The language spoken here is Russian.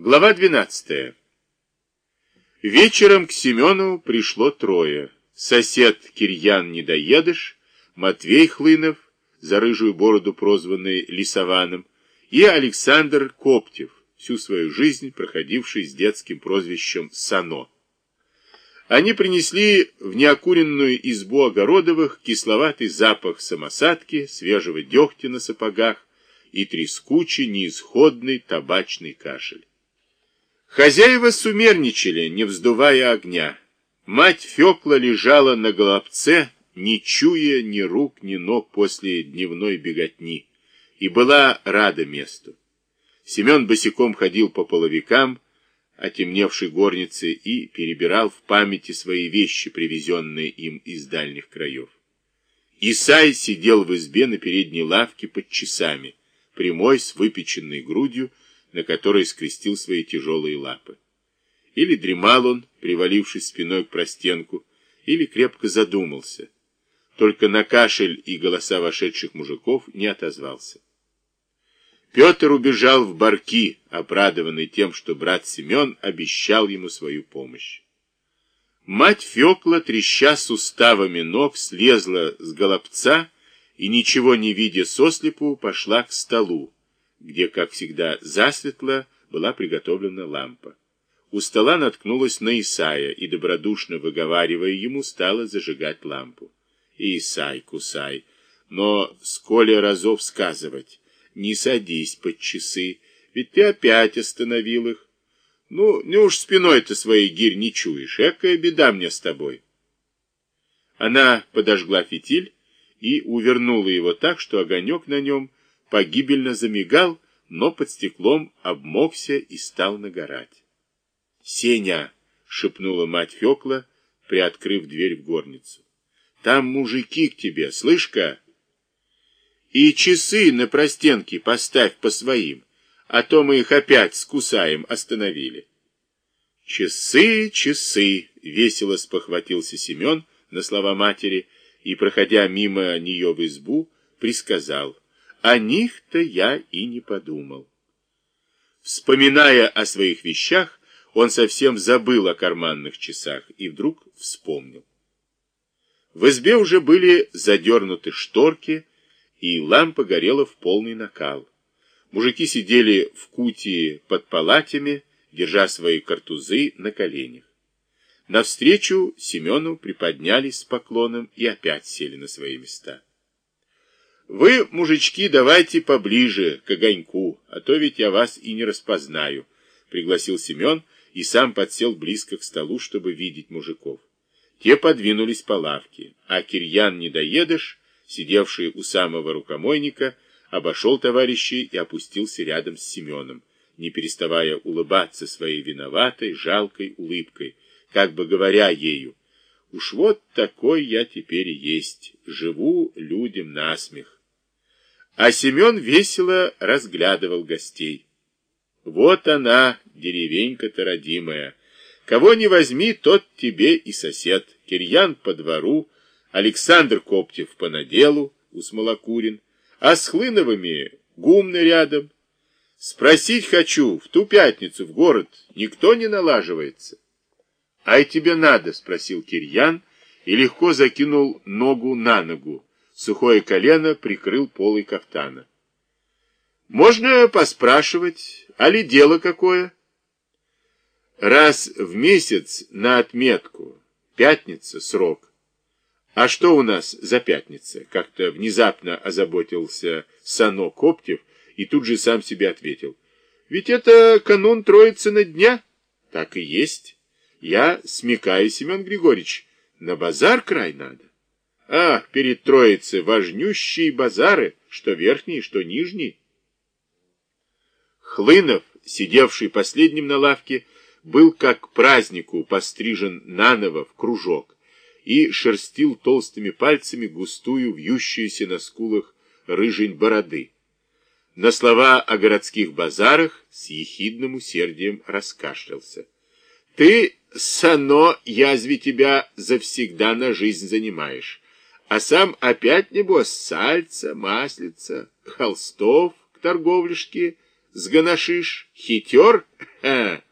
Глава 12. Вечером к Семену пришло трое. Сосед Кирьян Недоедыш, Матвей Хлынов, за рыжую бороду прозванный Лисованом, и Александр Коптев, всю свою жизнь проходивший с детским прозвищем Сано. Они принесли в неокуренную избу Огородовых кисловатый запах самосадки, свежего дегтя на сапогах и трескучий неисходный табачный кашель. Хозяева сумерничали, не вздувая огня. Мать Фекла лежала на голубце, не чуя ни рук, ни ног после дневной беготни, и была рада месту. Семен босиком ходил по половикам, отемневшей горнице, и перебирал в памяти свои вещи, привезенные им из дальних краев. Исай сидел в избе на передней лавке под часами, прямой, с выпеченной грудью, на которой скрестил свои тяжелые лапы. Или дремал он, привалившись спиной к простенку, или крепко задумался. Только на кашель и голоса вошедших мужиков не отозвался. Петр убежал в барки, обрадованный тем, что брат Семен обещал ему свою помощь. Мать Фекла, треща суставами ног, слезла с голубца и, ничего не видя сослепу, пошла к столу, где, как всегда, засветло была приготовлена лампа. У стола наткнулась на Исая и, добродушно выговаривая ему, стала зажигать лампу. Исай, кусай, но сколе разов сказывать, не садись под часы, ведь ты опять остановил их. Ну, не уж спиной ты своей гирь не чуешь, экая беда мне с тобой. Она подожгла фитиль и увернула его так, что огонек на нем погибельно замигал, но под стеклом обмокся и стал нагорать. «Сеня!» — шепнула мать Фекла, приоткрыв дверь в горницу. «Там мужики к тебе, слышь-ка?» «И часы на простенке поставь по своим, а то мы их опять скусаем остановили». «Часы, часы!» — весело спохватился Семен на слова матери и, проходя мимо нее в избу, присказал — о них-то я и не подумал. Вспоминая о своих вещах, он совсем забыл о карманных часах и вдруг вспомнил. В избе уже были задернуты шторки, и лампа горела в полный накал. Мужики сидели в кутии под палатями, держа свои картузы на коленях. Навстречу Семену приподнялись с поклоном и опять сели на свои места. Вы, мужички, давайте поближе к огоньку, а то ведь я вас и не распознаю, пригласил Семен и сам подсел близко к столу, чтобы видеть мужиков. Те подвинулись по лавке, а Кирьян Недоедыш, сидевший у самого рукомойника, обошел товарищей и опустился рядом с Семеном, не переставая улыбаться своей виноватой, жалкой улыбкой, как бы говоря ею, «Уж вот такой я теперь и есть, живу людям насмех». А Семен весело разглядывал гостей. Вот она, деревенька-то родимая. Кого не возьми, тот тебе и сосед. Кирьян по двору, Александр Коптев по наделу, у Смолокурин, а с Хлыновыми гумны рядом. Спросить хочу, в ту пятницу в город никто не налаживается. — А и тебе надо? — спросил Кирьян и легко закинул ногу на ногу сухое колено прикрыл полой кафтана. Можно поспрашивать, а ли дело какое? Раз в месяц на отметку. Пятница, срок. А что у нас за пятница? Как-то внезапно озаботился Сано Коптев и тут же сам себе ответил. Ведь это канун Троицына дня. Так и есть. Я смекаю, Семен Григорьевич, на базар край надо. Ах, перед Троицей важнющие базары, что верхние, что нижние. Хлынов, сидевший последним на лавке, был как празднику пострижен наново в кружок и шерстил толстыми пальцами густую, вьющуюся на скулах рыжень бороды. На слова о городских базарах с ехидным усердием раскашлялся. «Ты, Сано, язви тебя завсегда на жизнь занимаешь» а сам опять, небось, сальца, маслица, холстов к торговлишке сгоношишь, хитер? Ха!